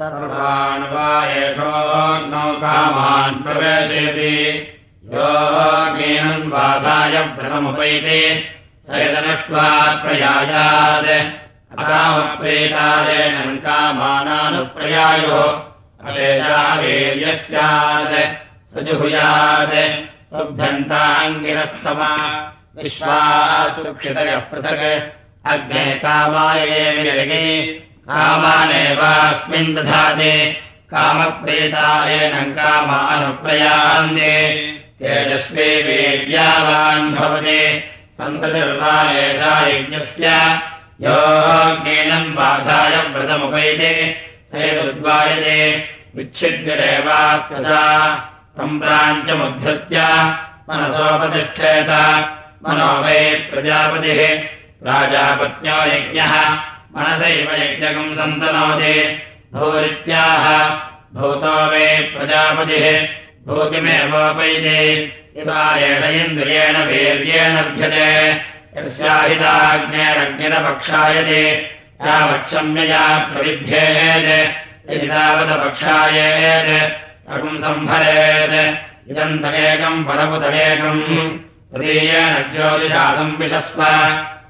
सर्वान् वा एषोऽग्नौ कामान् प्रवेशयति। योगेन बाधाय व्रतमुपैति सयदनष्ट्वा प्रयायात्। अकामप्रेतादेन कामानानुप्रयायो। अवेदावेर्य स्यात् सजुहुयात्। तुभ्यन्ताङ्गिरस्तमा। विश्वासुक्षितयः पृथक्। अग्ने कामाये कामानेवास्मिन् दधाति। कामप्रेतायेन कामानुप्रयान्ते। तेजस्वी वीर्यावान् भवति। सन्ततिर्वा एषा यज्ञस्य योज्ञेनम् बाधाय व्रतमुपैते। सेतुद्वायते विच्छिद्यदेवास्य सा तम् प्राञ्चमुद्धृत्य मनसोपतिष्ठेत। मनो वै प्रजापतिः। प्राजापत्यो यज्ञः मनसैव यज्ञकम् सन्तनोति। भूरित्याह भूतो वै प्रजापतिः भूतिमेवोपैते। इवा इन्द्रियेण वीर्येण यस्याहिताग्नेरग्निरपक्षायते। यावच्छम्यया प्रविध्येत्। यदि तावदपक्षायेत् अगुम् सम्भरेत्। इदम् तदेकम् परमुतरेकम् तदीयेन ज्योतिषादम् विशस्व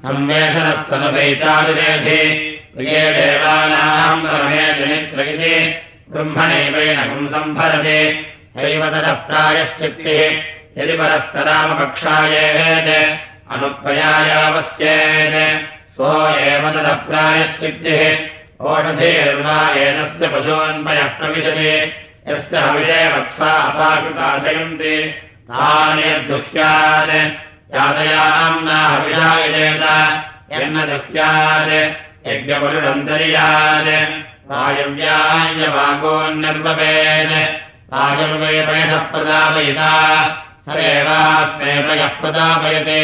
संवेशनस्तनुपैतादिरेधि प्रिये देवानाम् परमे जनित्रगिति ब्रह्मणैवेनकम् सम्भरति। सैव ततः प्रायश्चित्तिः यदि परस्तरामकक्षायेत् अनुप्रयायावस्येत्। सो एव ततः प्रायश्चित्तिः ओषधेर्वा एतस्य पशून्मयः प्रविशति। यस्य हविषे वत्सा अपाकृता जयन्ति तानि यद्दुह्यात् यातयाम्ना यन्न दुह्यात् यज्ञपरुरन्तर्यात् वायव्यायवागोन्निर्वपेत् आयुर्वेपयः प्रदापयिता सरेवास्मे पयः प्रदापयते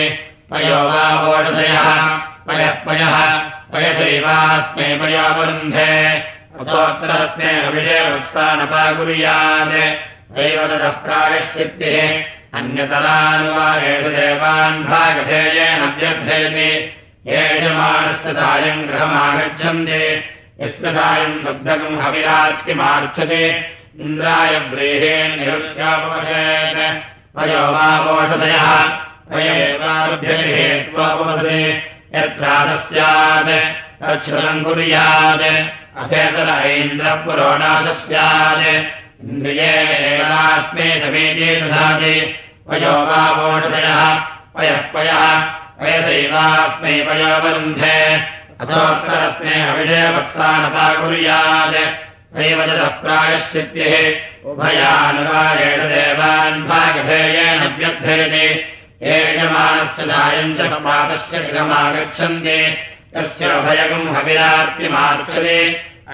पयो वा वोषधयः पयः पयः पयसैवास्मे पयोवरुन्धे अथोत्तरस्मे अभिषेवत्सानपाकुर्यात् एव अन्यतरानुवारेषु देवान् भागधेयेन व्यर्थयति ये यजमानस्य सायम् गृहमागच्छन्ति यस्य सायम् शुद्धकम् हविरार्तिमार्चते इन्द्राय व्रीहेण निरुद्यापवसेत् पयो वा वोषधयः पय एवाभ्यहेत्वापवसे यत्रातः स्यात् तच्छ्रुतम् कुर्यात्। अथेतर ऐन्द्रपुरोणाशः स्यात् इन्द्रियेणास्मे समीचे दधाति। पयो वा वोषधयः पयः पयः पयसैवास्मै पयोवरुन्धे अथोत्तरस्मे अभिषेवत्सानता कुर्यात् सैव ततः प्रायश्चित्तिः उभयानुवारेण देवान् भागधेयेन व्यर्थयति यजमानस्य सायम् च पातश्च गृहमागच्छन्ति। यस्य उभयगम् हविरार्तिमार्चते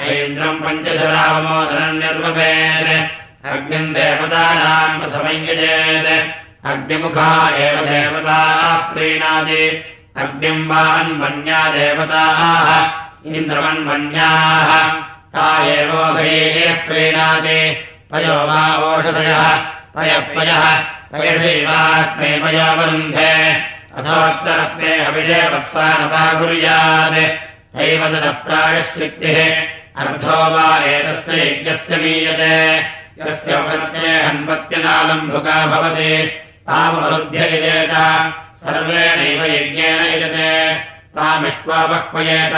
ऐन्द्रम् पञ्चशरावमोदनम् निर्वपेत् अग्निम् देवतानाम् समञ्जयेत् अग्निमुखा एव देवताः प्रीणाति अग्निम् वान्मन्या देवताः। इन्द्रवन्मन्याः ता एवोभये प्रीणाति पयो वा ओषधयः। पयः पयः पयसैवास्मे पयोवरुन्धे अथोत्तरस्मे अभिषेवत्सानपाकुर्यात् हैव ततः प्रायश्चित्तिः अर्धो वा एतस्य यज्ञस्य मीयते। यस्य उपत्ये हन्वत्यनालम्भुका भवति। तामरुध्ययेत सर्वेणैव यज्ञेन यजते। तामिष्वापह्वयेत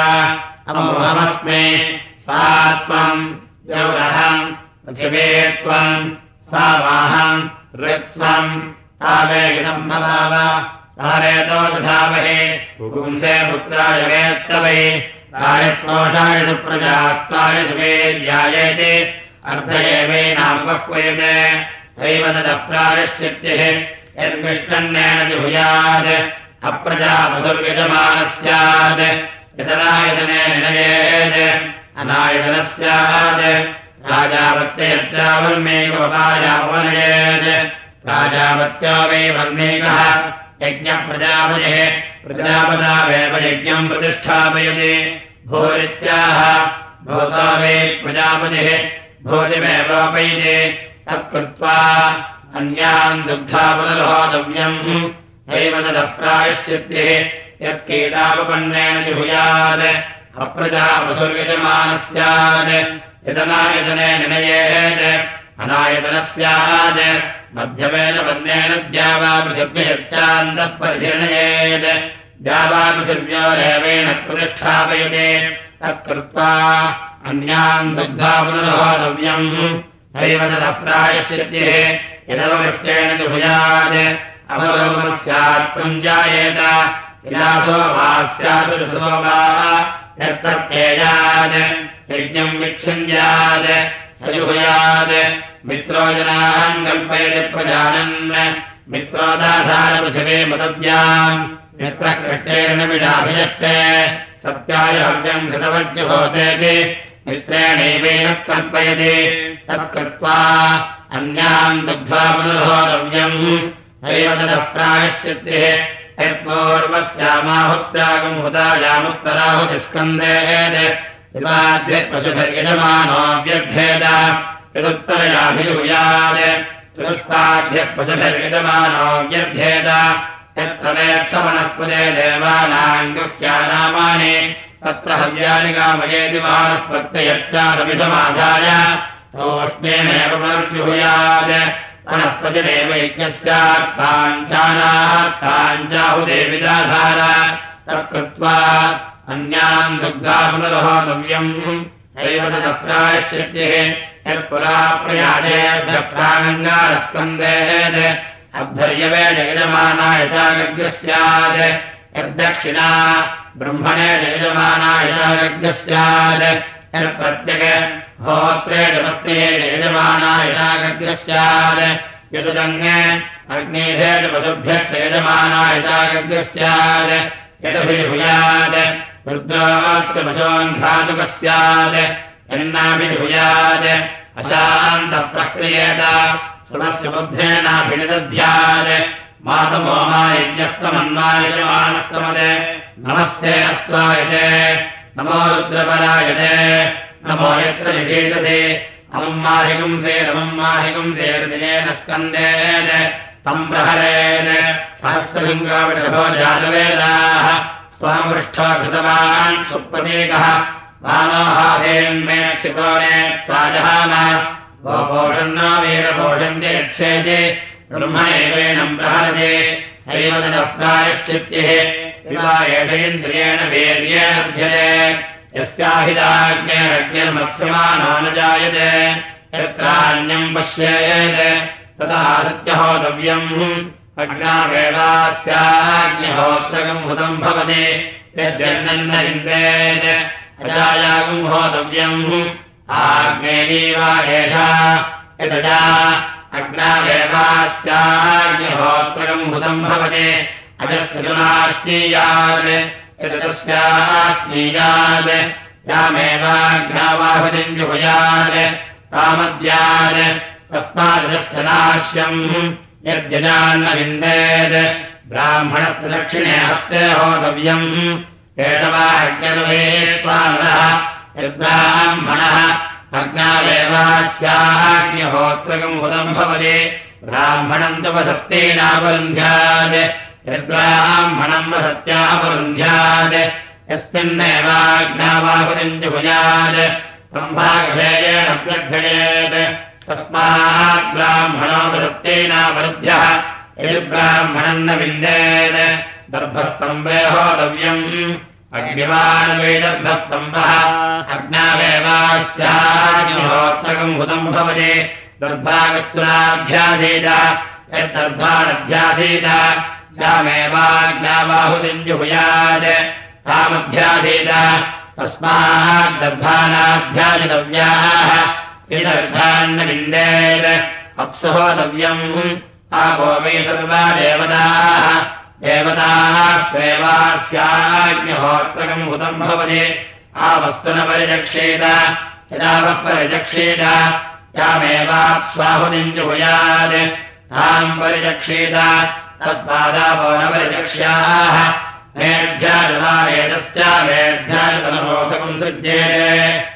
अमोहमस्मे। सा त्वम् द्यौरहम् पृथिवे त्वम् सा वाहम् ऋत्वम् तावेगिदम् भवाव तारेतो दधामहे। पुंसे पुत्राय वेत्तवै तायस्मोषाय प्रजास्ताय सुवेर्यायेति अर्थ एवैनापह्वयते दैव ततः प्रायश्चित्तिः यद्विष्टन्नेन जुहुयात् अप्रजापसुर्यजमानः स्यात् यतनायतने निनयेत् अनायतनः स्यात् राजावत्ययर्चावन्मेकवपायापनयेत् राजावत्यो वै वल्मेकः यज्ञप्रजापतिः प्रजापदावेव यज्ञम् प्रतिष्ठापयति। भूरित्याह भूता वै प्रजापतिः। भूतिमेवोपैति तत्कृत्वा अन्यान् दुग्धा पुनर्होतव्यम् हैव तदप्रायश्चित्तिः यत्कीटापन्नेन जुहुयात्। अप्रजापशुर्यजमानः स्यात्। यतनायतने निनयेत्। अनायतनः स्यात् मध्यमेन पद्मेन द्यावापृथिव्ययच्चान्तः परिशीर्णयेत् द्यावापृथिव्योरेवेण प्रतिष्ठापयते। तत्कृत्वा अन्यान् दुग्धा पुनरोहतव्यम्। हैव ततः प्रायश्चित्यः यदवृष्टेन तु भुयात् अवलोकः स्यात् पञ्चायेत विलासो वा स्यात् वा। यत्प्रत्ययात्। यज्ञम् विच्छिन्द्यात् सयुभयात् मित्रो जनान् कल्पयति प्रजानन्। मित्रोदासारपृथिवे मतद्याम्। मित्रः कृष्णेन विडाभिनष्टे सत्याय हव्यम् कृतवद्युभूतेति मित्रेणैवेन कल्पयति। तत्कृत्वा अन्यान् दुग्ध्वा हैव ततः प्रायश्चित्तिः। यत्पूर्वस्यामाहुत्यागम् हुतायामुत्तराहुतिस्कन्देः। पशुभिर्यजमानोऽव्यर्थेद यदुत्तरयाभियुयात् चतुष्पाद्यः पशुभिर्यजमानोऽव्यर्थेद यत्र वेक्षवनस्पदे देवानाम् गुह्यानामानि तत्र हव्यानि कामयेति वानस्पत्ययच्चारमिषमाधाय तोष्णेमेव पुनर्जुहुयात्। वनस्पतिरेव यज्ञस्यात्ताञ्चानात्ताञ्चाहुदेविदाधार तत्कृत्वा अन्यान् दुग्धा पुनरहोतव्यम्। यत्पुरा प्रयाजेभ्यः प्रागङ्गारस्कन्देत् अभ्यर्यवे जयजमानाय चागग्ः स्यात् यद्दक्षिणा ब्रह्मणे जयजमानाय चागग्ः स्यात् यत्प्रत्यग होत्रे जपत्ने यजमानाय चागग्ः स्यात् यदुदङ्गे अग्नेधे च पशुभ्यश्च यजमानाय चागग्ः स्यात् यदभिभूयात् रुद्रास्य पशोन्घातुकः स्यात् यन्नाभिभूयात् अशान्तः प्रक्रियेत सुरस्य बुद्धेनाभिनिदध्यात्। मातमो मा यज्ञस्तमन्वायजमानस्तमते नमस्ते अस्त्वायते नमो रुद्रपरायते नमो यत्र विशेषसे अमम् माहिगुंसे नमम् माहिगुंसे हृदयेन स्कन्देन तम् प्रहरेण सहस्रलिङ्गाविडभो जातवेदाः स्वामृष्ठो कृतवान् सुप्रतीकः वामोहासेन्मे क्षितोने त्वाजहाम। गोपोषन्नो वीरपोषन्ते यत्सेति ब्रह्मणैवेणम् प्रहरते। सैव ततः प्रायश्चित्यः शिवा एषेन्द्रियेण वीर्येण लभ्यते। यस्याहिताज्ञैरज्ञर्मत्स्यमानो न जायते। यत्रान्यम् पश्येत्। तदा सत्यहोतव्यम् अग्नावेवास्याग्निहोत्रकम् हुतम् भवति। यद्यन्न इन्द्रेत् अजायागम् होतव्यम्। आग्नेयीवा एषा यदजा अग्नावेवास्याग्निहोत्रकम् हुतम् भवति। अजस्य जुनाश्नीयात् यदस्याश्नीयात् यामेवाग्नावाहुतिम् जुहुयात् तामद्यात् तस्मादजस्य नाश्यम् यद्यजान्न विन्देत् ब्राह्मणस्य दक्षिणे हस्ते होतव्यम्। स्वानः यद्ब्राह्मणः अग्नावेवास्याग्निहोत्रकम् हुतम् भवति। ब्राह्मणम् तु वसत्तेनावरुन्ध्यात् यद्ब्राह्मणम् वसत्यापरुन्ध्यात् यस्मिन्नेवाज्ञावाहुतिम् जुहुयात् सम्भागधेयेन व्यर्थयेत् तस्मात् ब्राह्मणो वसत्तेनावरुध्यः यद्ब्राह्मणम् न विन्देत् दर्भस्तम्भे होतव्यम् अग्निवानवेदर्भस्तम्भः अग्नावेवास्याग्निहोत्रकम् हुतम् भवति। यामेवाज्ञाबाहुतिम् जुहुयात् तामध्यासीत तस्माद्दर्भानाध्यासितव्याः विदर्भान्न विन्देत् अप्सहोतव्यम् आपो वै सर्वा देवताः। देवताः स्वेवास्याग्निहोत्रकम् हुतम् भवति। आवस्तु न परिचक्षेत। यदावः परिचक्षेत यामेवाप्स्वाहुतिम् जुहुयात्। ताम् परिचक्षेत तस्मादापो न परिचक्ष्याः। मेऽध्याजमारेतस्या मेऽध्याजतनमोसकम् सृज्येते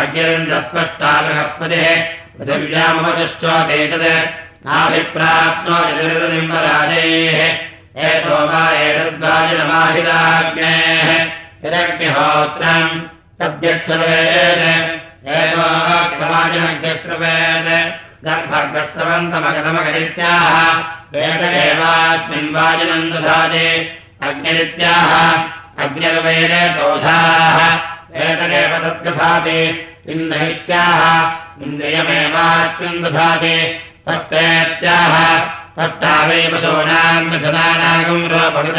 अग्निरन्दस्पष्टा बृहस्पतिः नाभिप्राप्नो यदग्निहोत्रम् तद्यत्सर्वेद एतो समाजिनग्निश्रवेद गर्भग्रस्तवन्तमगतमगदित्याह वेददेवास्मिन् वाजिनम् दधाति अग्निरित्याह अग्निर्वैरेतोषाः एतदेव तद्गधाति इन्द्रैत्याह इन्द्रियमेवास्मिन् दधाति। तस्तेत्याह तष्टावै पशूनाम् मिथुनानागम् रोपकृत।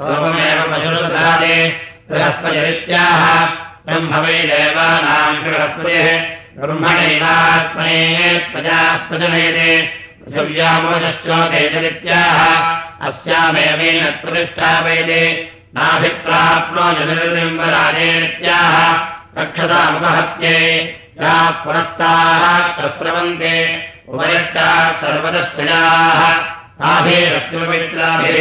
रूपमेव पशुदधाति बृहस्पतिरित्याह। ब्रह्म वै देवानाम् बृहस्पतिः। ब्रह्मणैवास्मै प्रजाः प्रजनयते। पृथिव्यामोचश्चोदेशदित्याह अस्यामेवेन प्रतिष्ठापयते नाभिप्राप्नो जनिर्दिम्बराजेत्याह रक्षतामुपहत्ये या पुरस्ताः प्रस्रवन्ते उपरिष्टात् सर्वतश्चयाः ताभिरश्मिपवित्राभिः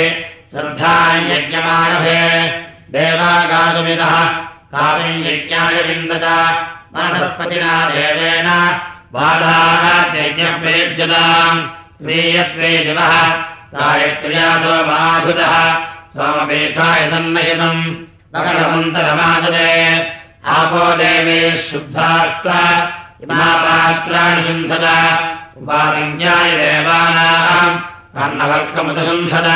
श्रद्धायज्ञमानभे देवागातुमिदः कातुम् यज्ञाय विन्दत मनसस्पतिना देवेन बाधाः यज्ञप्रयुज्यताम् श्रेयश्रे दिवः गायत्र्या सोमाभुतः सोमपेथाय सन्नयनम् मकरमन्तरमाददे आपो देवे शुद्धास्त इमापात्राणि शुन्धत उपादिज्ञाय देवानाम् कर्णवर्गमुदशुन्धत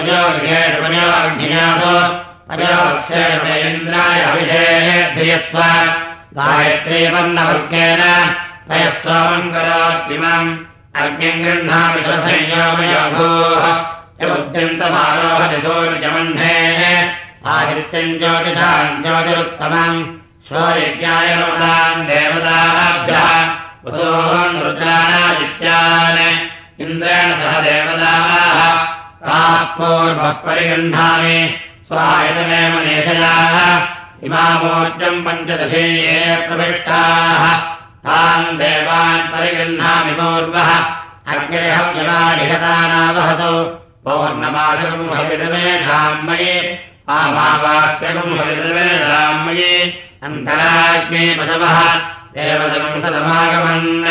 अयोग्येषु अयोवत्सेन्द्राय अभिधेः धियस्व गायत्री वर्णवर्गेण पयः सोमम् करोत्तिमम् अग्निम् गृह्णामि संयोमयोभूः यमुद्यन्तमारोहति सूर्यमह्नेः आदित्यम् ज्योतिषाम् ज्योतिरुत्तमम् स्वयज्ञाय नमताम् देवताभ्यः वसोऽहम् रुद्राणादित्यान् इन्द्रेण सह देवताः ताः पूर्वः परिगृह्णामि स्वायतनेव नेषयाः इमामोर्जम् पञ्चदशेये प्रविष्टाः तान् देवान् परिगृह्णामि पूर्वः अग्निहव्यमानिहतानावहतु आमावास्यकम् हविदमेषाम् मयि। अन्तराग्ने पशवः देवतम् तदमागमन्।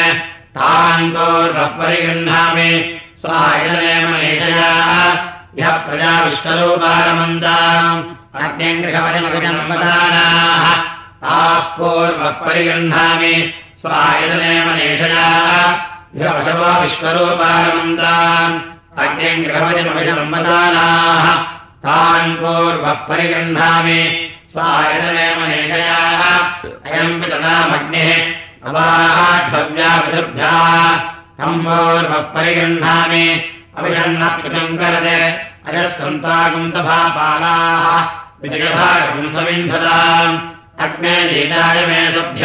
तान् पूर्वः परिगृह्णामि। स्वायतनेव नेषयाः यः प्रजा विश्वरूपारमन्ताम् अग्निङ्गृहवजमभिजन्मदानाः ताः पूर्वः परिगृह्णामि। ह्यवशवो विश्वरूपारमन्ताम् अग्निङ्गृहवजमभिजन्मदानाः तान् पूर्वः परिगृह्णामि। नेषयाः अयम् पितनामग्निः अवाढव्यापितृभ्यः तम् पूर्वः परिगृह्णामि। अभिषन्नः पितम् करते। अजस्कन्तागुम् सभापालाः। विजयभागम् सविन्धताम्। अग्ने सभ्य।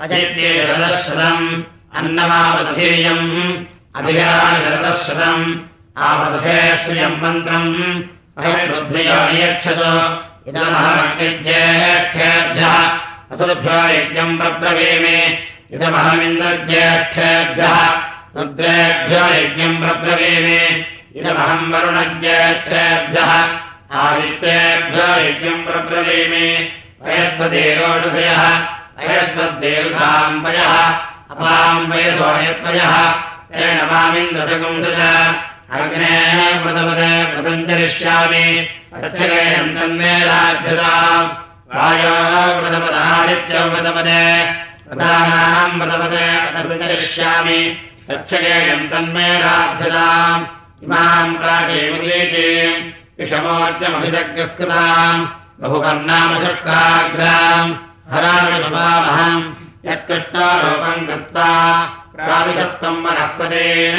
अजैत्ये शरदशतम् अन्नमावधेयम्। अभियाय आवदधे श्रियम् मन्त्रम्। अयरुद्ध्यो नियच्छत। इदमहमग्निज्येष्ठेभ्यः असुभ्यो यज्ञम् प्रब्रवीमि। इदमहमिन्द्रज्येष्ठेभ्यः। रुद्रेभ्यो यज्ञम् प्रब्रवीमि। इदमहम् वरुणज्येष्ठेभ्यः। आदित्येभ्यो यज्ञम् प्रब्रवीमि। अयस्पतिरोषधयः अयस्मद्दीर्घाम्बयः अपाम्बयसोयत्वयः तेन मामिन्द्रजगुंसज अग्नेः तन्मेलाभ्यताम् वायोः प्रथमदादित्यम् प्रथमदे प्रधानाम् प्रथमदे प्रतञ्चरिष्यामि अच्छगेयम् तन्मेलाभ्यताम् इमाम् प्राचीमुदीचीम् विषमोर्जमभिषग्रस्कृताम् बहुवर्णामशुष्काग्राम् हरामिषुभामहम् यत्कृष्णारूपम् कृत्वा प्राविशस्तम् वनस्पतेन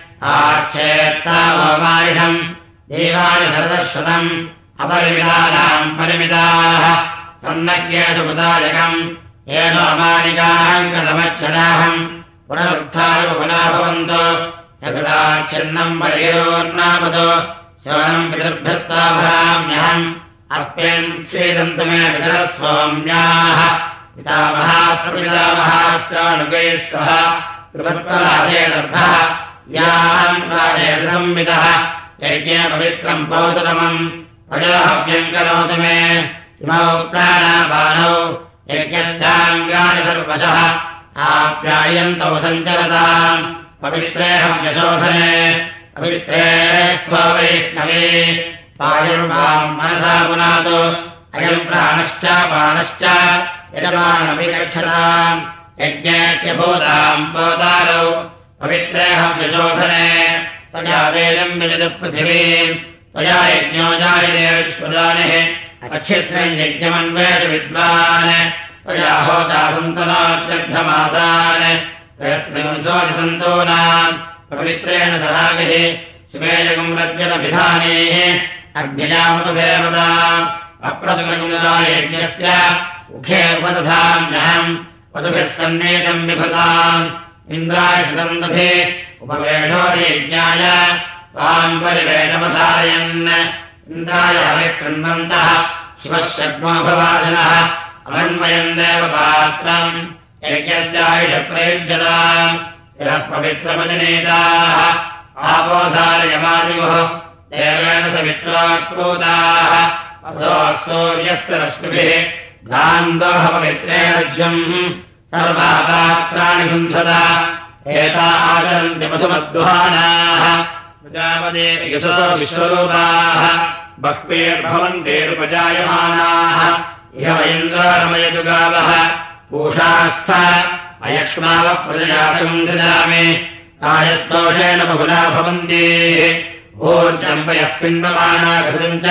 आक्षेत्तावमारिषम् देवानि सर्वश्रुतम्। अपरिमितानाम् परिमिताः। सन्नज्ञेषु मुदायकम् येन अमानिकाहङ्गतमच्छदाहम् पुनरुत्थाय पुनः भवन्तु। यथाच्छिन्नम् परिरोर्नामतो शवनम् पितृभ्यस्ताभराम्यहम् अस्मिन् श्रीदन्तु मे पितरः स्वाम्याः पितामहाप्रपितामहाश्चानुगैः सह यज्ञे पवित्रम् पौतमम् प्राणापानौ। यज्ञस्याङ्गानि सर्वशः। आप्यायन्तौ सञ्चरताम्। पवित्रेऽहव्यशोधने पवित्रे स्व वैष्णवे। मनसा पुनातु। अयम् प्राणश्च पानश्च यजमानमपि गच्छताम् यज्ञेत्यभूताम् पोतारौ पवित्रेऽहम् विशोधने, त्वया वेदम् विजतु विजदपृथिवीम् त्वया यज्ञो जायदेवश्वदानिः अक्षित्रम् यज्ञमन्वेद विद्वान्, त्वया होता सन्तनात्यर्थमासान् त्वयस्त्रिंशोजतन्तूनाम् पवित्रेण सहागिः शिवेयगम् रज्जनभिधानेः अग्निजामुपदेवता अग्निजामपसेवताम् अप्रसुकयज्ञस्य मुखे उपदधाम्यहम् वधुभिस्तन्नेतम् विभताम् इन्द्राय कृतम् दधे उपवेशोदयज्ञाय त्वाम् परिवेशमसारयन्। इन्द्राय हविकृण्वन्तः शिवः शग्मोभवादिनः अमन्वयम् देव पात्रम् यज्ञस्यायुषप्रयुज्यता समित्रोत्पूताः असो सूर्यस्य रश्मिभिः गान्धोहपवित्रेणज्यम् सर्वापात्राणि संसदा। एता बह्वीर्भवन्तेरुपजायमानाः इह वैन्द्रारमयतु गावः पूषास्थ अयक्ष्मावः प्रजयातकम् ददामि कायस्तोषेण बहुना भवन्ति। ऊर्जम्पयः पिण्डमाना घृतम् च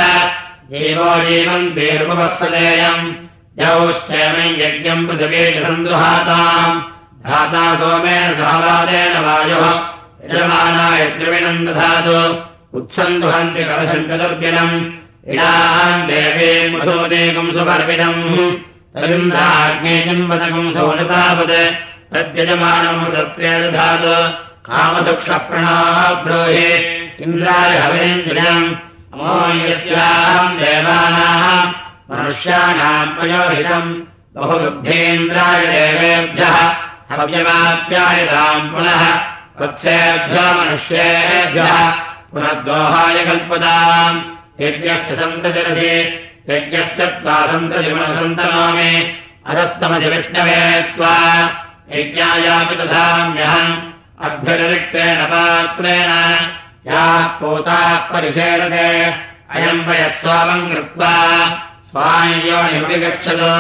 देवो जीवन्तेरुपवत्सदेयम् यौश्चेमै यज्ञम् पृथिवे सन्दुहाताम् धाता सोमेन सहवादेन वायुः। यजमानाय त्रिविणम् दधातु। उत्सन्दुहन्ति कलशम् चतुर्विनम् इडाम् देवीम् मधुमदेकम् सुपर्विदम् तदिन्द्राग्नेयम्बदकम् सौनतावत् तद्यजमानमृतत्वे दधातु। कामसुक्षप्रणाः ब्रूहि इन्द्राय हविरेन्द्रियम्। अमोयस्याम् देवानाम् मनुष्याणाम् प्रयोहितम्। बहुदुग्धेन्द्राय देवेभ्यः हव्यमाप्यायताम् पुनः वत्सेभ्यो मनुष्येभ्यः पुनर्दोहाय कल्पताम्। यज्ञस्य सन्ततिरसि यज्ञस्य त्वा सन्ततिमनसन्तनोमि अधस्तमसि विष्णवे त्वा। यज्ञायापि तथाम्यहम् अभ्यतिरिक्तेन पात्रेण। याः पोताः परिसेरते अयम् वयः स्वामम् कृत्वा स्वायोनिमपि गच्छतु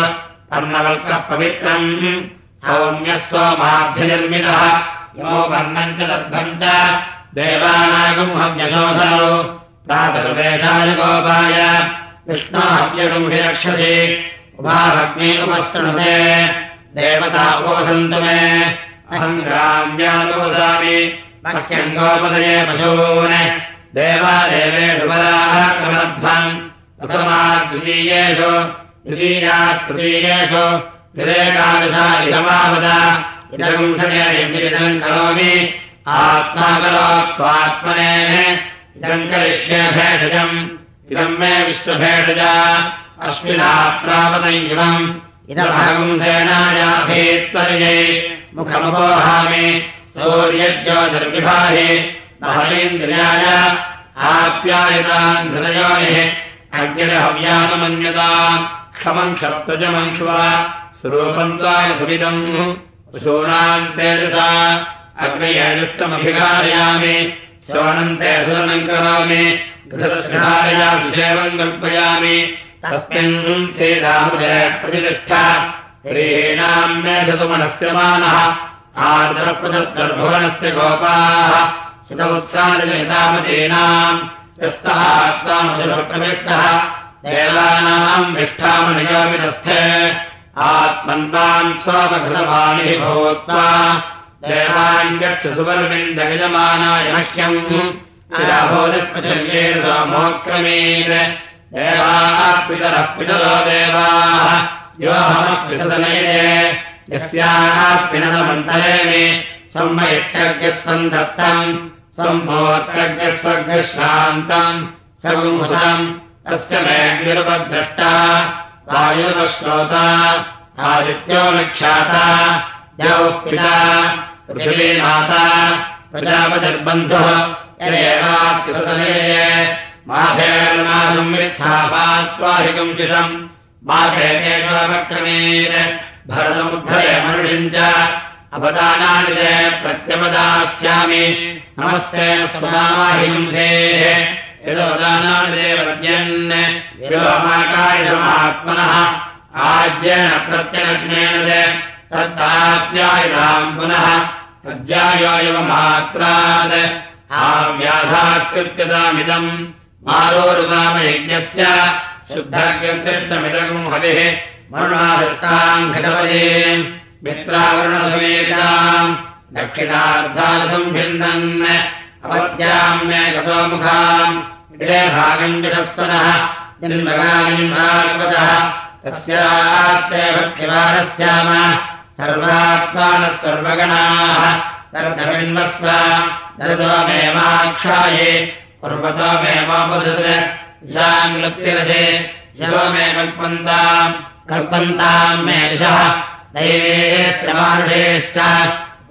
कर्णवल्कः पवित्रम् सौम्यः सोमाभ्यनिर्मितः इमो वर्णम् च दर्भम् च। देवानागुंहव्यशोधनौ प्रातर्वेषाय गोपाय विष्णोहव्यगुंहि रक्षसि उभाभग्ने उपस्तृणुते देवता उपवसन्तु मे गोपदये पशून्। क्रमध्वम् प्रथमा द्वितीयेषु द्वितीयात् तृतीयेषु तिरेकादशादिगमावद इदम् यज्ञविदम् करोमि। आत्मा करोत्वात्मनेः इदम् करिष्ये भेषजम्, इदम् मे विश्वभेषजा, अस्मिना प्रापदयिवम् इदमहम् मुखमुपोहामि, सूर्यज्योतिर्विभाहि महलेन्द्रियाय आप्यायताम् हृदयोनिः अग्निरहव्यानमन्यताम् क्षमम् क्षप्तजमङ्क्ष्व स्वरूपन्ताय सुविदम् पशूनाम् तेजसा। अग्नयजुष्टमभिकारयामि श्रवणन्ते सुदनम् करोमि। कल्पयामि। तस्मिन् श्रीरामजय प्रतिष्ठा। ह्रीणाम् मे शतुमनस्य मानः। आर्द्रप्रशस्कर्भुवनस्य गोपाः। शतवत्सारजनितामतीनाम् यस्तः आत्मामजुप्रविष्टः देवानाम् विष्ठामनियोमितस्थे आत्मन्वान् स्वमघृतवाणिः भूत्वा देवान् गच्छ सुवर्विन्दयजमानाय मह्यम्। मोक्रमीर देवाः पितरः पितरो देवाः। योऽहमः पितनये यस्याः पिनदमन्तरे मे। संमयत्यज्ञस्वम् दत्तम् सम्भोर्कज्ञस्वर्गश्रान्तम् सर्वम् तस्य मे निरुपद्रष्टा वायुपश्रोता आदित्यो विख्याता द्यौः पिता पृथिवी माता प्रजापतिर्बन्धुः माभेर्मासंवित्थापात्वाहिकम् शिशम् माघेशोपक्रमेण भरतमुद्धरे मनुषिम् च अपदानानि च प्रत्यपदास्यामि नमस्ते यदोदानानि व्योमाकारिषमात्मनः आज्येन प्रत्यनग्नेन तत्ताप्यायताम् पुनः। प्रज्यायोयवमात्रात् आव्याधाकृत्यतामिदम्। मारोरुवामयज्ञस्य शुद्धकृष्टमिदम् हविः। मरुणादृष्टाम् घटवये मित्रावरुणसमेताम् दक्षिणार्धानसम् भिन्दन् अवद्याम् मे गतो मुखाम् इडे भागम् जषस्तनः जन्मगानिम्भागवतः तस्यात्ते भक्तिवानस्याम सर्वात्मानः सर्वगणाः तर्धमिन्वस्व दरतो मेमाक्षाये पर्वतो मेमापसत् ईशान्लुप्तिरथे शिवो मे कल्पन्ताम् कल्पन्ताम् मे दिशः दैवेश्च मानुषेश्च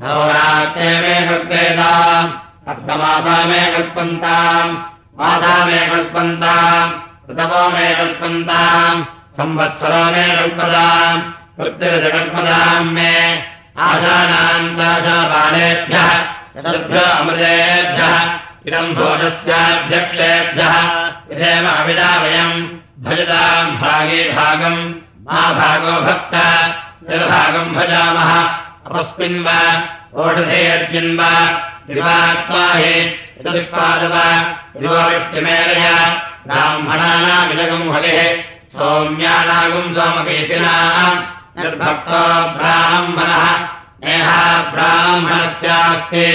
भवरात्रे मे कल्पेताम् अर्थमासा मे कल्पन्ताम् माता मे कल्पन्ताम् ऋतवो मे कल्पन्ताम् संवत्सरो मे कल्पताम् वृत्तिरजकल्पताम् मे आशानान्ताशापालेभ्यः चतुर्भ्यो अमृतेभ्यः इदम् भोजस्याध्यक्षेभ्यः अविदा वयम् भजताम् भागे भागम् मा भागो भक्त निर्भागम् भजामः। अपस्मिन् वा ओषधेऽर्जिन् वा दिवात्मा हि यदुष्पादव दिवोविष्टिमेलय ब्राह्मणानामिदगम् हविः सौम्यानागुम् सोमपीचिनाम् निर्भक्तो ब्राह्मणः। नेहा ब्राह्मणस्यास्ति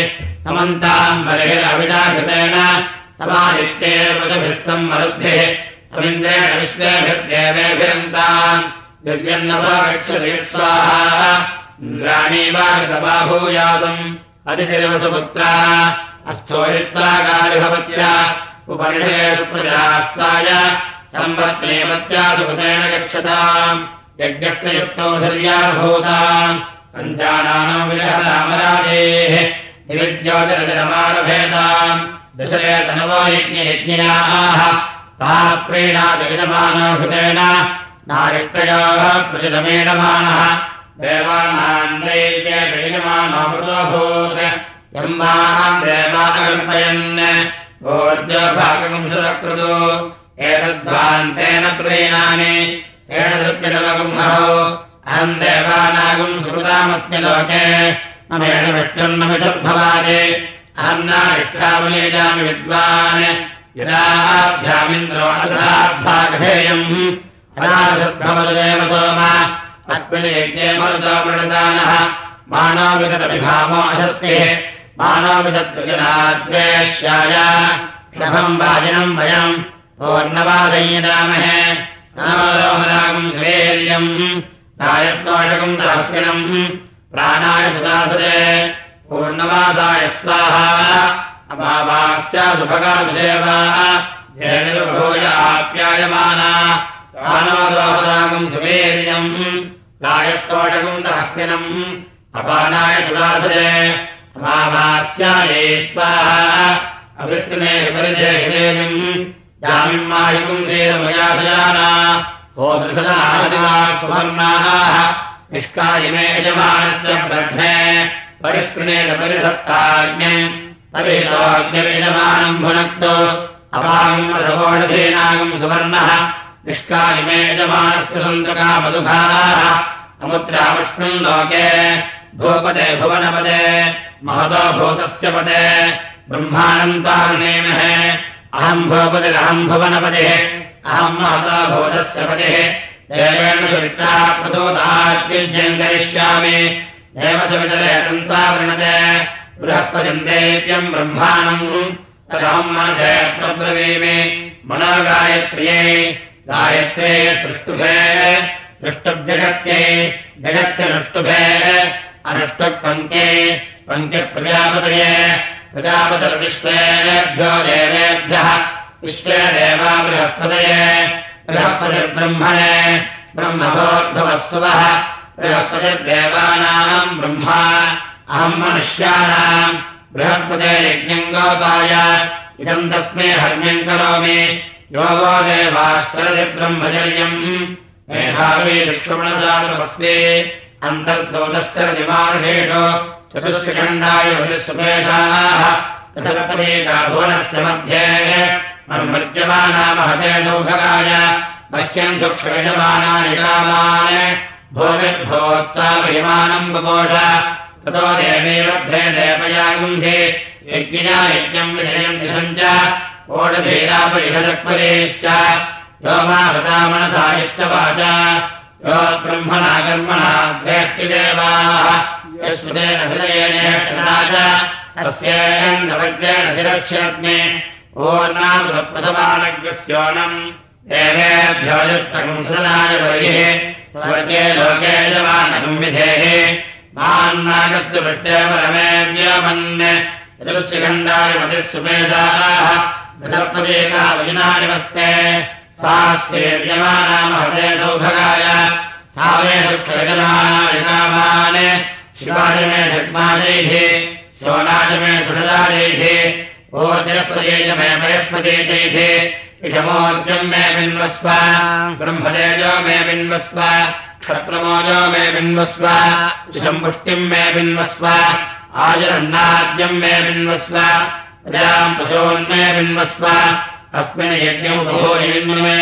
समन्ताम् बलिरविडाकृतेन समादित्येर्वशभिस्तम् मरुद्भिः समिन्द्रेण विश्वेभिर्देवेभिरन्ताम् दिव्यन्नवगच्छति स्वाहा इन्द्राणीवागतबाभूयातम् अतिशिरवसुपुत्रा अस्थोरित्वागारिभवत्या उपनिषेषु प्रजास्ताय। सम्पत्नेवत्या सुपतेन गच्छताम्। यज्ञस्य युक्तौ धर्याभूताम् सञ्जानानो विलहरामराजेः निविद्योतिरजनमानभेदाम् दशरे तनवो यज्ञयज्ञयाः ता प्रीणादयजमानो नारिष्टयोः प्रचितमीडमानः देवानाम् एतद्भान्तेन प्रीणानि। तेन दृप्यतमगुंहौ अहम् देवानागुम् सुहृदामस्मि लोके। ममेण विष्णुर्नमिषद्भवानि अहम् नारिष्ठामुलेजामि विद्वान्। यदाभ्यामिन्द्रो अर्थाद्भागधेयम् अनासद्भवदेव सोम अस्मिन् यज्ञे मरुतो मृणदानः। मानोविगतविभामो अशस्तिः। मानोविदद्विजनाद्वेष्याय। शभम् वाजिनम् वयम्। पूर्णवादय्यदामहे नामरोहदागम् स्वेर्यम्। नायस्नोषकम् सहस्रिनम् प्राणाय सुदासते पूर्णवासाय स्वाहा। अभावास्यासुभगासेवा धेनुर्भूय आप्यायमाना जामिम् मायुकुम् धीरमयासयाना सुवर्णाः निष्कायिमे यजमानस्य ब्रह्मे परिस्पृणेन परिसत्ताज्ञम् परिहितोऽग्निर्यजमानम् भुनक्तो अपाङ्गसवोषधीनागम् सुवर्णः निष्कायिमे यजमानस्य सन्तका मधुधाराः अमुद्रामस्मिन् लोके भूपदे भुवनपदे महतो भूतस्य पदे। ब्रह्मानन्तारुणेमहे अहम् भूपतिरहम् भुवनपतिः। अहम् महता भूतस्य प्रसूतात्युज्यम् करिष्यामि। सुमितरे तन्त्वा वृणते। बृहस्पतिम् देव्यम् ब्रह्माणम्। तदहम् मनसे प्रब्रवीमि। मनोगायत्र्यै गायत्रे दृष्टुभे दृष्टुभ्यगत्यै जगत्यनुष्टुभे अनुष्टुपङ्क्त्यै पङ्क्तिः प्रजापतये प्रजापतिर्विश्वेभ्यो देवेभ्यः विश्वे देवा बृहस्पतये बृहस्पतिर्ब्रह्मणे ब्रह्मभोद्भवस्वः बृहस्पतिर्देवानाम् ब्रह्मा अहम् मनुष्याणाम् बृहस्पते यज्ञम् गोपाय इदम् तस्मै हर्म्यम् करोमि यो वो देवाश्चरति ब्रह्मचर्यम् मेधावी लक्ष्मणजातमस्मि अन्तर्दोतश्चरति मानुषेषु चतुष्खण्डाय सुपेशाः भुवनस्य मध्ये। मर्मज्यमाना महते सौभगाय मह्यम् सुक्षयमानानि कामान्। भूमिर्भूत्वा महिमानम् बपोष। ततो देवी मध्ये देवया गुंहे यज्ञया यज्ञम् विजयम् दिशम् च मा हृतामनसायश्च वाचा। यो ब्रह्मणा कर्मणा हृदयेनेष्टना च तस्येन्द्रवज्रेण शिरक्षरग्ने ओर्णामृतप्रथमानग्रस्योनम् देवेभ्यो युक्तकम् सदनाय बहिः स्वर्गे लोके यजमानकम् विधेः। मान्नागस्तु पृष्टे परमे व्योमन् चतुष्टिखण्डाय मतिः सुमेधाः महते सौभगाय सा मे कामान् शिवाय मे षट्माजैः। सोनाय मे सुषदाजैः ओजस्वजेय मे वयस्पतिजैः इषमोर्जम् मे बिन्वस्व। ब्रह्मतेजो मे बिन्वस्व। क्षत्रमोजो मे बिन्वस्व। इषम्पुष्टिम् मे बिन्वस्व। आयुरन्नाद्यम् मे बिन्वस्व प्रजाम् पशून्मे बिन्वस्व अस्मिन् यज्ञमुपभूरिबिन्मे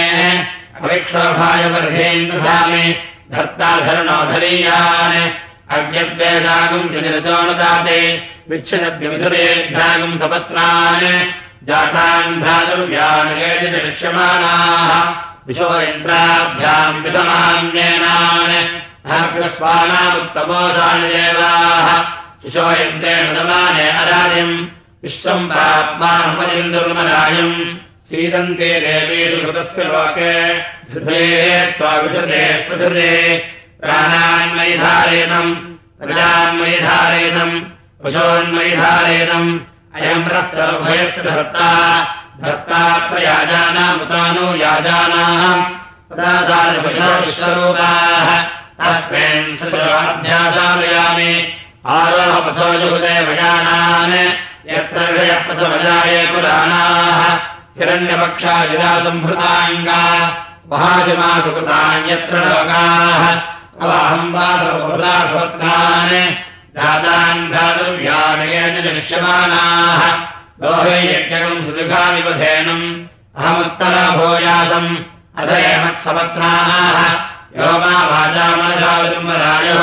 अविक्षोभाय वर्धेन्द्रधामि धर्ता धरणोधरीयान् अज्ञद्वेदागम् चनिरतोऽनुदाते विच्छदद्विधुरेभ्यागम् सपत्नान् जातान् भ्रातुर्व्यान् दृश्यमानाः। विशोरेन्द्राभ्याम् विधमान्येनान्। भाग्यस्वानामुत्तमोदानि देवाः विशोरेन्द्रेण दमाने अरादिम् विश्वम् प्राप्मानुमदिन्दुर्मरायम् सीदन्ते देवीषु कृतस्य लोके। धृते स्पृधृते। प्राणान्मयिधारेणम् प्रजान्मयिधारेणम् पशोन्मयिधारेणम् अयम् रस्त्रभयस्य धर्ता। धर्ता प्रयाजानामुतानो सदाध्यासालयामि आरोहपथो युगते वजानान् यत्र विषयपथवजाये पुराणाः हिरण्यपक्षाजिरासम्भृताङ्गा महाजमासुकृतान्यत्र लोकाः भ्रातृव्याणयेन दृश्यमानाः लोहे यज्ञकम् सुदुघामिवधेनम् अहमुत्तराभूयासम् अथ एमत्सवत्राः यो मा वाचामनसाविम्बरायः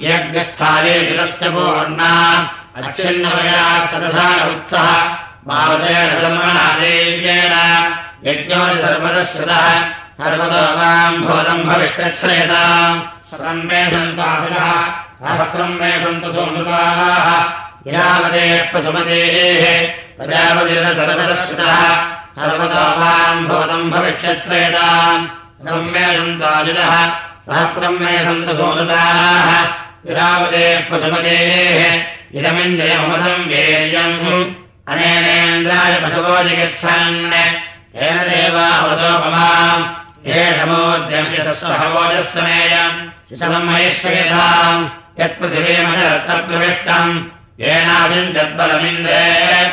यज्ञस्थाने चिरश्च पूर्णा। अच्छिन्नमया सरसार उत्सः। सर्वणा देव्येन यज्ञो सर्वतः श्रुतः। सर्वतो माम् भूतम् भविष्यच्छ्रयताम् शतम् मे सन्तासः सहस्रम् मे सन्तु सोमृताः। इरावदे प्रसुमतेः प्रजापतिरसर्वतः श्रुतः। सर्वतो माम् भूतम् भविष्यच्छ्रयताम् शतम् मे सन्ताजुतः सहस्रम् मे सन्तु सोमृताः प्रसुमतेः इदमिन्द्रियमृतम् वीर्यम् अनेनेन्द्राय पशवो जिगत्सन् येन देवावतोपमाम् हेषमोद्यम्यसहवोजस्वमेयम् शिशलम् मयिष्यताम् यत्पृथिवीमजरत्तप्रविष्टम् येनादिम् तद्बलमिन्द्रे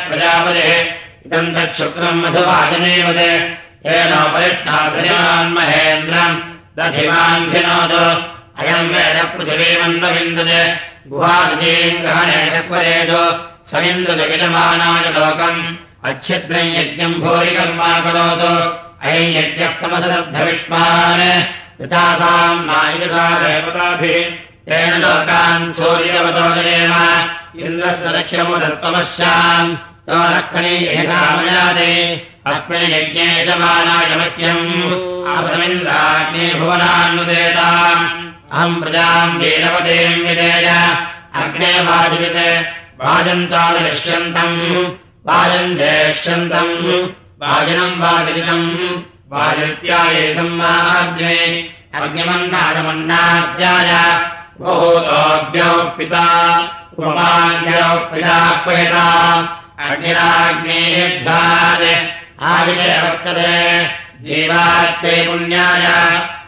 प्रजापतिः इदम् तच्छुक्रम् मधुवाजनेवत् येनोपरिष्टाधयान्महेन्द्रम् दशिमान्धिनोतु अयम् वेद पृथिवीमन्दविन्दज गुहादीम् ग्रहणेषु सविन्दजविजमानाय लोकम्। अच्छिद्रम् यज्ञम् भूरिकर्मा करोतु अयम् यज्ञः समसदद्धविष्मान् यथासाम् नायुषादेवताभिः। तेन लोकान् सूर्यवतोदयेन इन्द्रस्य लक्ष्यमुदत्तमस्याम्। तो रक्कणी एकामयादे अस्मिन् यज्ञे भुवनान्नुदेताम् अहम् प्रजाम् वीरवतीम् विदेय अग्ने वाजित वाजन्तादृश्यन्तम् वाजम् जेक्ष्यन्तम् वाजिनम् वाजितम् वाजित्यायेतम् वाग्ने अग्निमन्नादमन्नाद्याय बहुतोऽभ्यौ पिता उपमान्यौ पिता अग्निराग्नेर्धाय आविजय वर्तते जीवात्मे पुण्याय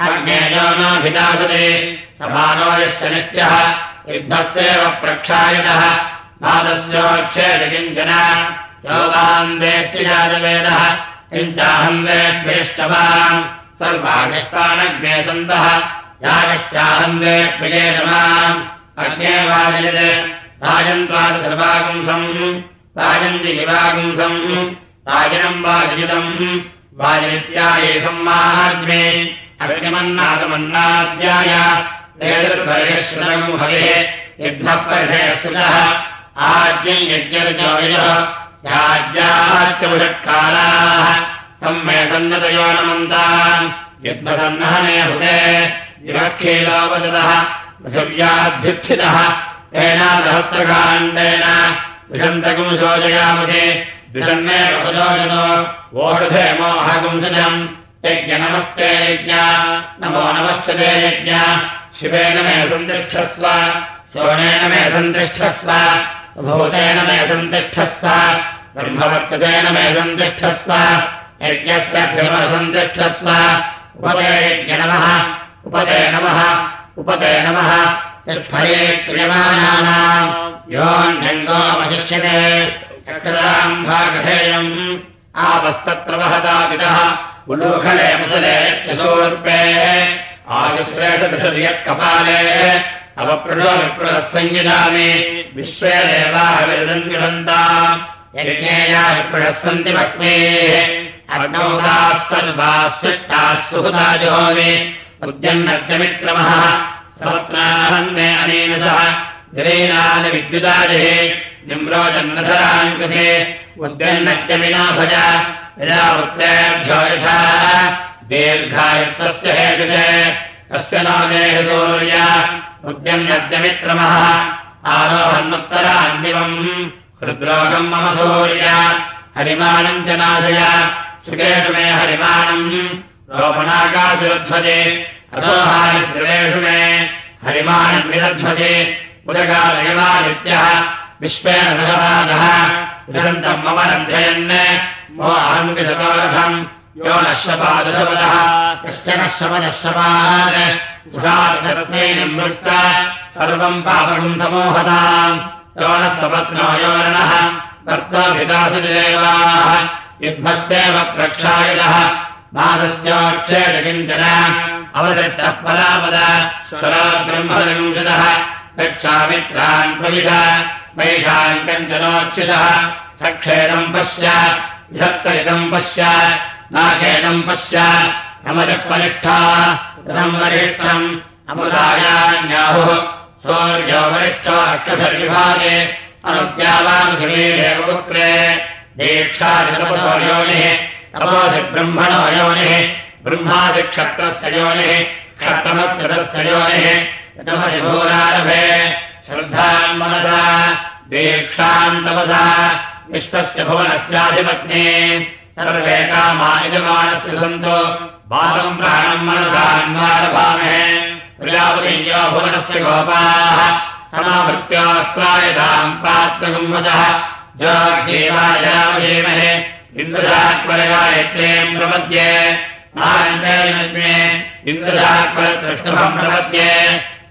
अग्नेयो नाभिदासते समानो यश्च नित्यः। युद्धस्येव प्रक्षायतः नादस्योच्छेद किञ्चन। यो वान् वेष्टिजातवेदः किञ्चाहम् वेष्मिष्टवान् सर्वागस्तानग्ने सन्तः। वेष्मिजे नमाम् अग्ने वाजयत्। राजन्त्वाद सर्वागुंसम्। राजन्ति जिवागुंसम्। राजनम् वाजयितम् वाजनित्याये सम्माहाग्ने अग्निमन्नादमन्नाद्याय एतद्भर्यश्रुतम् हविः यद्भः परिषयश्रुतः आज्ञै यज्ञर्जोयः याज्ञाश्च मुषत्काराः सम्मे सन्नतयो नमन्ताम् यद्भसन्नहने हुते विवक्षीलोपदतः पृथिव्याध्युत्थितः तेनादहस्त्रकाण्डेन विषन्तकम् शोचयामहे मोहगुंसजम् यज्ञ नमस्ते यज्ञ। नमो नमश्चते यज्ञ। शिवेन मे सन्तिष्ठस्व। सोमेन मे सन्तिष्ठस्व। भूतेन मे सन्तिष्ठस्व। ब्रह्मवर्ततेन मे सन्तिष्ठस्व। यज्ञस्य सन्तिष्ठस्व। उपदे यज्ञ नमः। उपदे नमः। उपदे नमः। यस्फले क्रियमाणानाम्। योऽन्यङ्गोपशिष्यते भागधेयम्। आपस्तत्र वहदापितः उलूखले मुसले यश्च सूर्पे आयुश्रेषदशयत्कपाले अवपृषो विप्रः संयुजामि विश्वे देवाः विरदन् विरन्ताम् यज्ञेया विप्रः सन्ति भक्मेः अग्नौदाः सर्वाः सृष्टाः सुहृदा जोमि उद्यन्नद्यमित्रमः समत्राहम् मे अनेन सह। गिरीनानि विद्युदाजहे निम्रोजन्नधरान् कृते उद्यन्नद्यमिना भज यदा वृत्तेभ्यो यथा दीर्घायुक्तस्य हेतुषे तस्य नागेह सूर्य उद्यन्नद्यमित्रमः आरोहन्नुत्तरान्दिवम् हृद्रोगम् मम सूर्य हरिमानम् च नाशय सुखेषु मे हरिमानम् रोपणाकाशुध्वजे असोहारिद्रवेषु मे हरिमानद्विदध्वजे उदकालयमादित्यः नश्यपादशपदः कश्चन शपदशपान् उषादशस्मै निवृत्त। सर्वम् पापकम् समोहताम्। यो नः सपत्नो योरणः कर्तव्यदासदेवाः युग्मस्तेव प्रक्षायतः। मादस्योच्छेद किञ्चन। अवदृष्टः पदापद। स्वरा ब्रह्मविंशतः। गच्छामित्रान् प्रविश वैषान् कञ्चनोच्युतः सक्षेदम् पश्य विधत्तरितम् पश्य नाकेदम् पश्य अमजपरिष्ठा रम् वरिष्ठम् अमुदायान्याहुः। सौर्यो वरिष्ठो अक्षसर्विभागे अनुद्यावामधिमेव पुत्रे दीक्षादितपसो योनिः ब्रह्मादिक्षत्रस्य योनिः क्षत्रमस्य तस्य योनिः श्रद्धाम् मनसा दीक्षाम् तपसा विश्वस्य भुवनस्याधिपत्नी सर्वे कामा यजमानस्य सन्तो बालम् प्राणम् मनसान्वारभामहे प्रजापतियो भुवनस्य गोपाः समाभृत्यास्त्रायताम् प्रात्तगुम्वसः जोग्जीवायामहे इन्द्रजाक्वरगायत्रीम् प्रपद्ये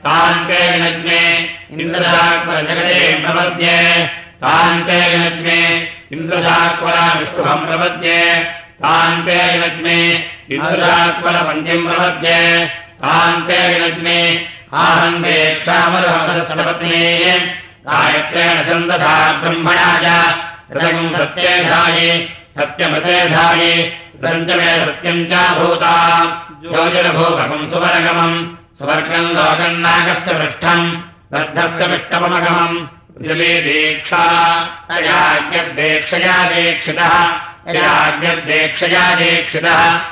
तान्तेनज्मे तान्तेनज्मे इन्द्रजाक्वरविष्णुभम् प्रपद्ये तान्तेनज्मे इन्द्रजाक्वरपञ्चम् प्रपद्ये तान्तेनज्मे आहन्ते क्षामरमतस्वपत्ने गायत्रेण सन्दधा ब्रह्मणा च रजगम् सत्येधायि सत्यमृतेधायि रञ्जमे सत्यम् च भूता योजनभूपकम् सुवर्गमम् सुवर्गम् लोकम् नागस्य पृष्ठम् पृष्ठपमगमम् पृथिवी दीक्षा तयाज्ञर्देक्षया दीक्षितः दीक्षया दीक्षयामि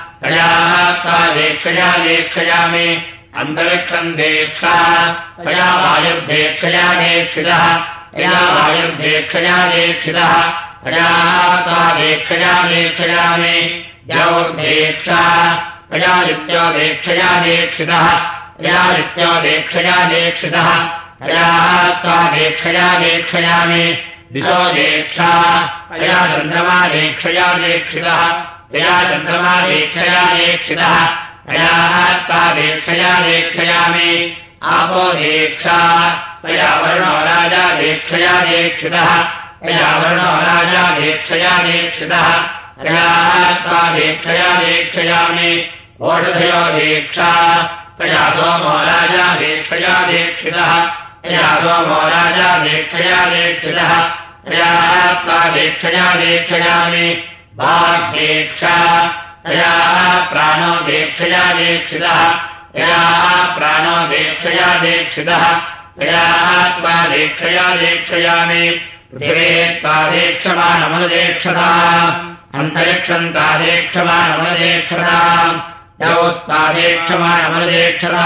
तया दीक्षया दीक्षयामि द्यौर्देक्षा तया नित्यो दीक्षया दीक्षितः तया नित्यो दीक्षया दीक्षितः तया चन्द्रमा दीक्षया दीक्षितः। तया चन्द्रमा दीक्षया दीक्षितः। तया दीक्षया आपो दीक्षा। तया वर्णो राजा दीक्षया दीक्षितः। तया वर्णो राजा दीक्षया दीक्षितः। तया दीक्षया दीक्षयामि। ओषधयो दीक्षा। तया सोमो राजा दीक्षया दीक्षितः तया सोमो राजा दीक्षया दीक्षितः तया दीक्षया दीक्षयामि वाग्दीक्षा। तया प्राणो दीक्षया दीक्षितः तया प्राणो दीक्षया दीक्षितः तया त्वा दीक्षया दीक्षयामि पृथिवे त्वादीक्षमाणमनुदीक्षता अन्तरिक्षम् तादीक्षमाणमनुदीक्षता यौस्तादीक्षमाणमनुदीक्षता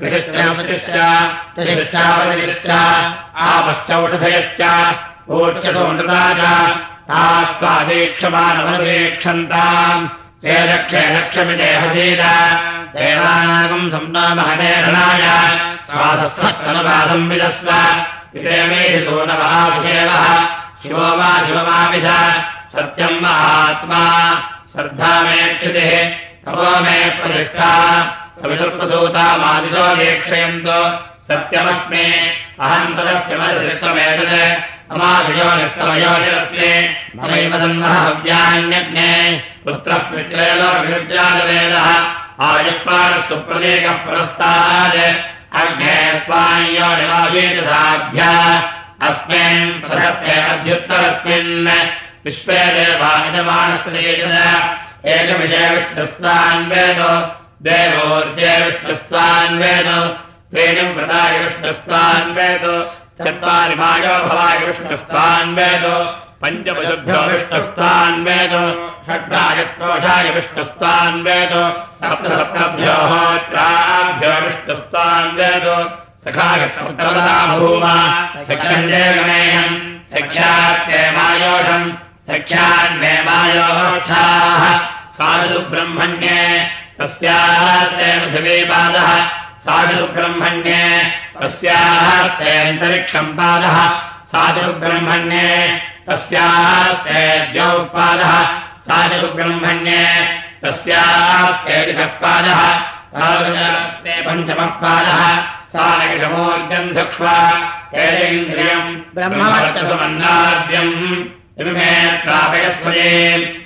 कृषिश्च कृषिश्चावतिश्च आपश्चौषधयश्च ऊर्जसोमृता च तास्त्वादीक्षमाणमनुदीक्षन्ताम् ते रक्षे लक्ष्यमिदेहसीद देवानागम् सम्नामहतेरणाय स्वास्थस्तनुपादम् विदस्व सोनमहाभिषेवः शिवो वा शिवमाविश सत्यम् महात्मा, श्रद्धा मे क्षितिः तपो मे प्रतिष्ठा। सत्यमस्मि। अहम् तदस्यमधित्वमेतत् अमाभियो निस्तमयोनिरस्मि ममैव तन्महव्यान्यज्ञे पुत्रः पित्रेलोर्विर्जालवेदः आयुक्पाणः सुप्रतीकः पुरस्तात् अग्ने स्वायो निवासीति साध्या। अस्मिन् सहस्रे अध्युत्तरस्मिन् विश्वे देवायजमानस्पदेजन एकविषय विष्णुस्त्वान् वेदो देवोर्जेष्णस्तान्वेद त्रीणिम् व्रताय चत्वारि मायो भवाय पञ्चपशुभ्यो विष्णुस्त्वान्वेत षड्राय स्तोषाय विष्णुस्त्वान्वेत सप्तसप्तभ्यो होत्राभ्यो विष्णुस्त्वान्वेत सखाय सप्तवदा भूमा सख्यन्दे गणेयम् सख्यात्ते मायोषम्। सख्यान्मे मायोषाः। साधु ब्रह्मण्ये तस्यास्ते पृथिवीपादः साधुसुब्रह्मण्ये। तस्यास्ते अन्तरिक्षम् पादः साधुसुब्रह्मण्ये। तस्यास्ते द्यौपादः साधुसुब्रह्मण्ये। तस्यास्ते दिशः पादः साधुस्ते पञ्चमः पादः सानकिषमोर्जम् धक्ष्वा तेरेन्द्रियम् ब्रह्मवर्चसमन्नाद्यम् इमे प्रापयस्मये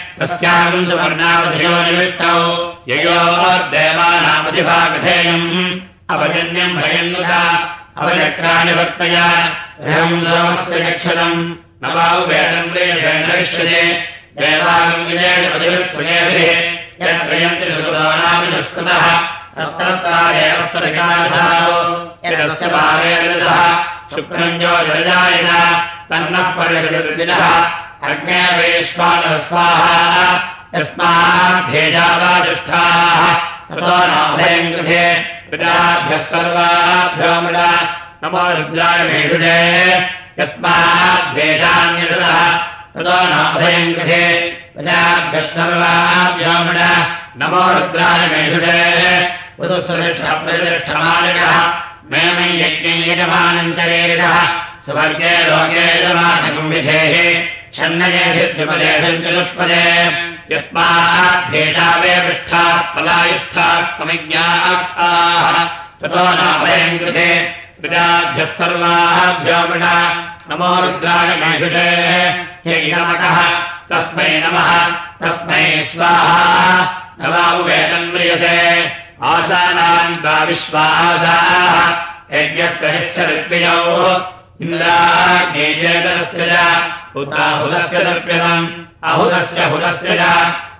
तस्याम् सुवर्णावधियो निविष्टौ ययोर्देवानामधिभागधेयम् अवजन्यम् भयन्नुता अवचक्राणि भक्तया हृहम् सोमस्य यक्षतम् न वावेदम् प्रेषेणविष्यते देवागम् विजयेण पतिभिस्वयेभिः यत्रयन्ति सुकृतानामि दुष्कृतः तत्रत्तादेवस्य विकाधारो यदस्य पारेणः शुक्रञ्जो जलजायन तन्नः पर्यगतिर्विदः अग्ने वैश्वानः स्वाहा ततो नाभयम् कृते पिताभ्यः सर्वाभ्यो मृड नमो रुद्राय मेषुजे कृते प्रजाभ्यः सर्वाभ्यो नमो रुद्राय मेषुजे मे मयि यज्ञै सुवर्गे लोके यजमानकम् छन्नयेभिर्विमलेभिर्विदुष्पदे यस्माद्भेषा वे पृष्ठाः पलायुष्ठाः समिज्ञाः ततो नापयङ्कृते प्रजाभ्यः नमो रुद्रागमेभिषे ये इनमटः तस्मै नमः। तस्मै स्वाहा। नवामुवेदन्म्रियसे आसानान् द्वा विश्वासाः। यज्ञस्य निश्चरित्विजौ। इन्द्राग्नेजेतनस्य उताहुतस्य दर्प्यतम् अहुतस्य हुतस्य च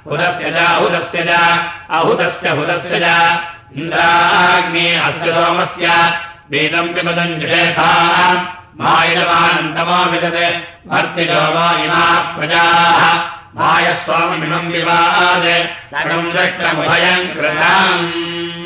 हुतस्य च हुतस्य च अहुतस्य हुतस्य च इन्द्राग्ने अस्य सोमस्य वेदम् पिबदम् जुषेथा। मायमानन्तमो विदत् भर्तिजो वा इमाः प्रजाः। मायस्वामिमम् विवाद सर्वम् दृष्टमुभयम् कृताम्